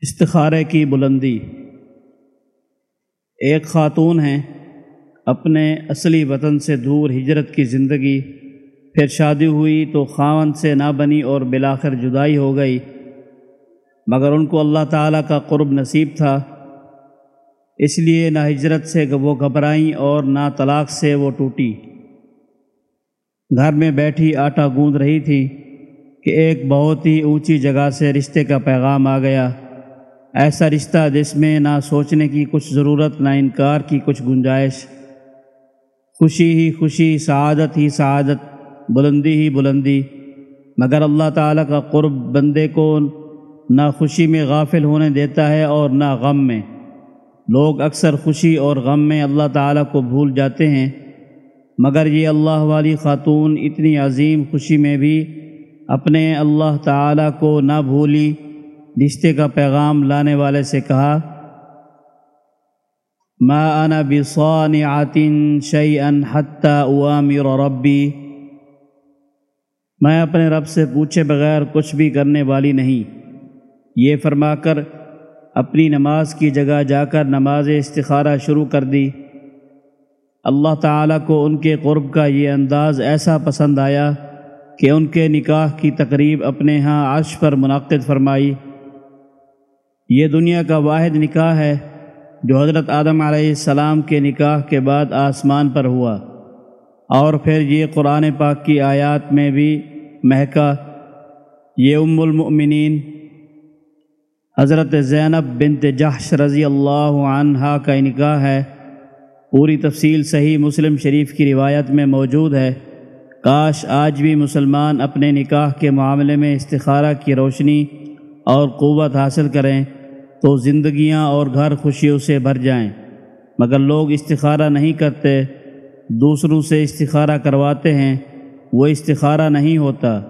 استخارے کی بلندی۔ ایک خاتون ہیں، اپنے اصلی وطن سے دور ہجرت کی زندگی، پھر شادی ہوئی تو خاون سے نہ بنی اور بلاخر جدائی ہو گئی۔ مگر ان کو اللہ تعالیٰ کا قرب نصیب تھا۔ اس لیے نہ ہجرت سے وہ گھبرائیں اور نہ طلاق سے وہ ٹوٹی گھر میں بیٹھی آٹا گوند رہی تھی کہ ایک بہت ہی اونچی جگہ سے رشتے کا پیغام آ گیا۔ ایسا رشتہ جس میں نہ سوچنے کی کچھ ضرورت، نہ انکار کی کچھ گنجائش۔ خوشی ہی خوشی، سعادت ہی سعادت، بلندی ہی بلندی۔ مگر اللہ تعالیٰ کا قرب بندے کو نہ خوشی میں غافل ہونے دیتا ہے اور نہ غم میں۔ لوگ اکثر خوشی اور غم میں اللہ تعالیٰ کو بھول جاتے ہیں۔ مگر یہ اللہ والی خاتون اتنی عظیم خوشی میں بھی اپنے اللہ تعالیٰ کو نہ بھولی۔ رشتے کا پیغام لانے والے سے کہا، ما انا بصانعت شيئا حتى اوامر ربی. میں اپنے رب سے پوچھے بغیر کچھ بھی کرنے والی نہیں۔ یہ فرما کر اپنی نماز کی جگہ جا کر نماز استخارہ شروع کر دی۔ اللہ تعالیٰ کو ان کے قرب کا یہ انداز ایسا پسند آیا کہ ان کے نکاح کی تقریب اپنے ہاں عرش پر منعقد فرمائی۔ یہ دنیا کا واحد نکاح ہے جو حضرت آدم علیہ السلام کے نکاح کے بعد آسمان پر ہوا۔ اور پھر یہ قرآن پاک کی آیات میں بھی مہکا۔ یہ ام المؤمنین، حضرت زینب بنت جحش رضی اللہ عنہا کا نکاح ہے۔ پوری تفصیل صحیح مسلم شریف کی روایت میں موجود ہے۔ کاش آج بھی مسلمان اپنے نکاح کے معاملے میں استخارہ کی روشنی اور قوت حاصل کریں۔ تو زندگیاں اور گھر خوشیوں سے بھر جائیں۔ مگر لوگ استخارہ نہیں کرتے، دوسروں سے استخارہ کرواتے ہیں، وہ استخارہ نہیں ہوتا۔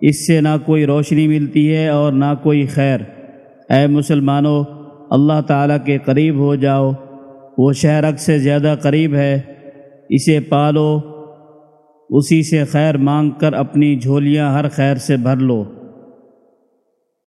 اس سے نہ کوئی روشنی ملتی ہے اور نہ کوئی خیر۔ اے مسلمانوں، اللہ تعالیٰ کے قریب ہو جاؤ۔ وہ شہرک سے زیادہ قریب ہے۔ اسے پالو، اسی سے خیر مانگ کر اپنی جھولیاں ہر خیر سے بھر لو۔